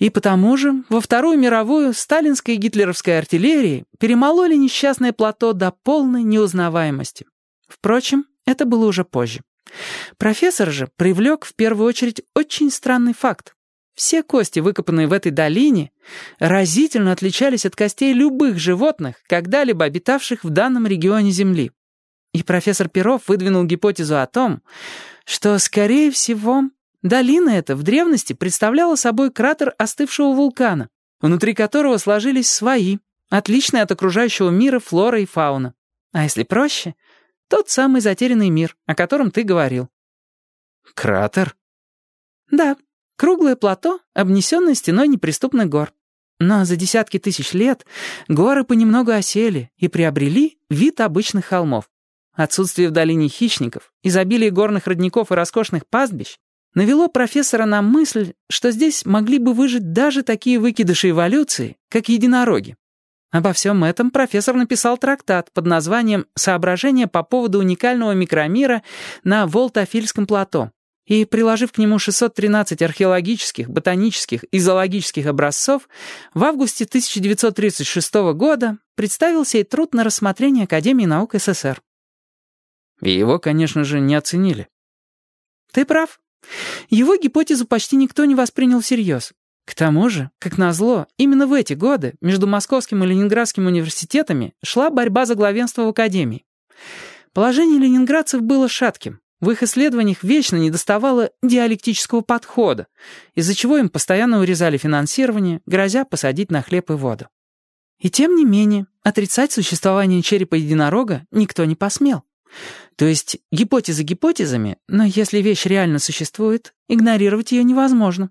И потому же во Вторую мировую сталинская и гитлеровская артиллерии перемололи несчастное плато до полной неузнаваемости. Впрочем, это было уже позже. Профессор же привлек в первую очередь очень странный факт. Все кости, выкопанные в этой долине, разительно отличались от костей любых животных, когда-либо обитавших в данном регионе Земли. И профессор Перов выдвинул гипотезу о том, что, скорее всего, долина эта в древности представляла собой кратер остывшего вулкана, внутри которого сложились свои, отличные от окружающего мира флора и фауна. А если проще, тот самый затерянный мир, о котором ты говорил. Кратер? Да. Круглое плато, обнесенное стеной неприступных гор. Но за десятки тысяч лет горы понемногу осели и приобрели вид обычных холмов. Отсутствие в долине хищников, изобилие горных родников и роскошных пастбищ навело профессора на мысль, что здесь могли бы выжить даже такие выкидыши эволюции, как единороги. Обо всем этом профессор написал трактат под названием «Соображения по поводу уникального микромира на Волтофильском плато» и, приложив к нему 613 археологических, ботанических и зоологических образцов, в августе 1936 года представил сей труд на рассмотрение Академии наук СССР. И его, конечно же, не оценили. Ты прав. Его гипотезу почти никто не воспринял всерьез. К тому же, как назло, именно в эти годы между Московским и Ленинградским университетами шла борьба за главенство в Академии. Положение ленинградцев было шатким. В их исследованиях вечно недоставало диалектического подхода, из-за чего им постоянно урезали финансирование, грозя посадить на хлеб и воду. И тем не менее, отрицать существование черепа единорога никто не посмел. То есть гипотезы гипотезами, но если вещь реально существует, игнорировать ее невозможно.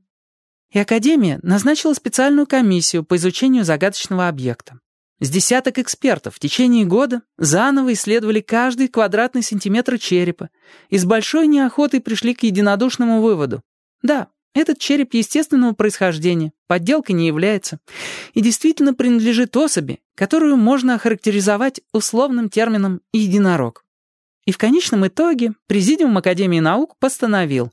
И Академия назначила специальную комиссию по изучению загадочного объекта. С десяток экспертов в течение года заново исследовали каждый квадратный сантиметр черепа и с большой неохотой пришли к единодушному выводу. Да, этот череп естественного происхождения, подделкой не является, и действительно принадлежит особи, которую можно охарактеризовать условным термином «единорог». И в конечном итоге Президиум Академии наук постановил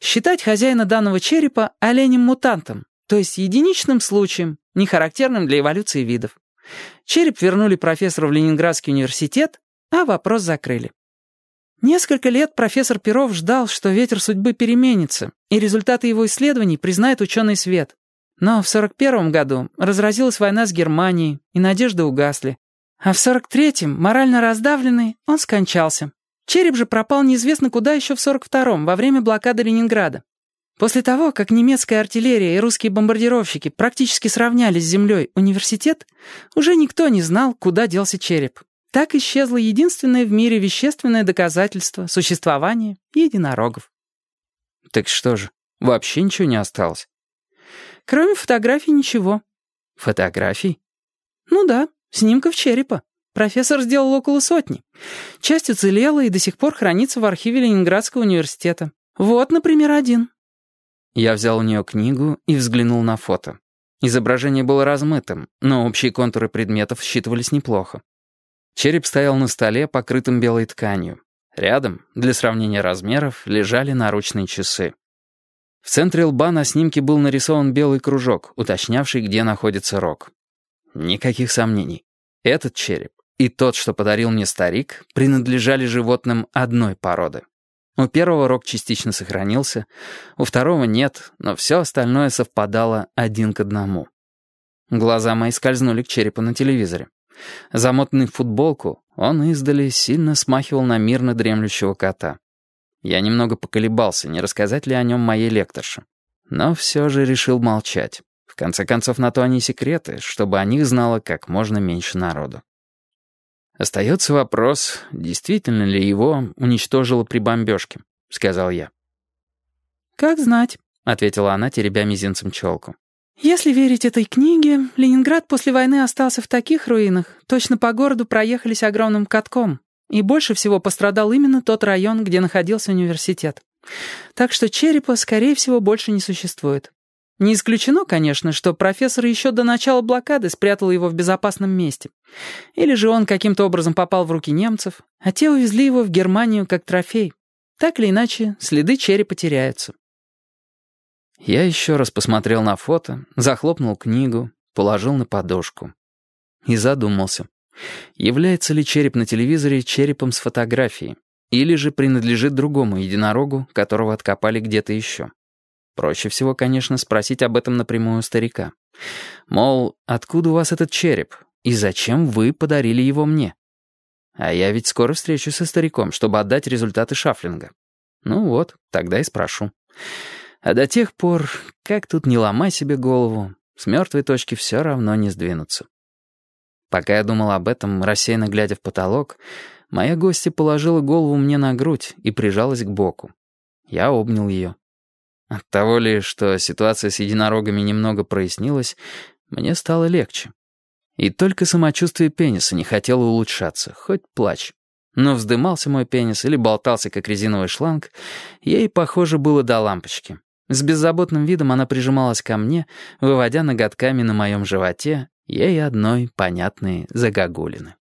считать хозяина данного черепа оленем-мутантом, то есть единичным случаем, не характерным для эволюции видов. Череп вернули профессору в Ленинградский университет, а вопрос закрыли. Несколько лет профессор Перов ждал, что ветер судьбы переменится, и результаты его исследований признает ученый свет. Но в 41 году разразилась война с Германией, и надежды угасли. А в 43-м, морально раздавленный, он скончался. Череп же пропал неизвестно куда еще в 42-м, во время блокады Ленинграда. После того, как немецкая артиллерия и русские бомбардировщики практически сравняли с землей университет, уже никто не знал, куда делся череп. Так исчезло единственное в мире вещественное доказательство существования единорогов. Так что же, вообще ничего не осталось? Кроме фотографий ничего. Фотографий? Ну да, снимков черепа. Профессор сделал около сотни. Часть уцелела и до сих пор хранится в архиве Ленинградского университета. Вот, например, один. Я взял у нее книгу и взглянул на фото. Изображение было размытым, но общие контуры предметов считывались неплохо. Череп стоял на столе, покрытым белой тканью. Рядом, для сравнения размеров, лежали наручные часы. В центре лба на снимке был нарисован белый кружок, уточнявший, где находится рог. Никаких сомнений. Этот череп и тот, что подарил мне старик, принадлежали животным одной породы. У первого рог частично сохранился, у второго нет, но все остальное совпадало один к одному. Глаза мои скользнули к черепу на телевизоре. Замотанный в футболку, он издали сильно смахивал на мирно дремлющего кота. Я немного поколебался, не рассказать ли о нем моей лекторше. Но все же решил молчать. В конце концов, на то они секреты, чтобы о них знало как можно меньше народу. «Остается вопрос, действительно ли его уничтожило при бомбежке», — сказал я. «Как знать», — ответила она, теребя мизинцем челку. «Если верить этой книге, Ленинград после войны остался в таких руинах, точно по городу проехались огромным катком, и больше всего пострадал именно тот район, где находился университет. Так что черепа, скорее всего, больше не существует. Не исключено, конечно, что профессор еще до начала блокады спрятал его в безопасном месте. Или же он каким-то образом попал в руки немцев, а те увезли его в Германию как трофей. Так или иначе, следы черепа теряются. Я еще раз посмотрел на фото, захлопнул книгу, положил на подушку. И задумался, является ли череп на телевизоре черепом с фотографией, или же принадлежит другому единорогу, которого откопали где-то еще. Проще всего, конечно, спросить об этом напрямую у старика. Мол, откуда у вас этот череп, и зачем вы подарили его мне? А я ведь скоро встречусь со стариком, чтобы отдать результаты шафлинга. Ну вот, тогда и спрошу. А до тех пор, как тут не ломай себе голову, с мертвой точки все равно не сдвинуться. Пока я думал об этом, рассеянно глядя в потолок, моя гостья положила голову мне на грудь и прижалась к боку. Я обнял ее. От того ли, что ситуация с единорогами немного прояснилась, мне стало легче. И только самочувствие пениса не хотело улучшаться, хоть плачь. Но вздымался мой пенис или болтался, как резиновый шланг, ей, похоже, было до лампочки. С беззаботным видом она прижималась ко мне, выводя ноготками на моем животе ей одной понятные загогулины.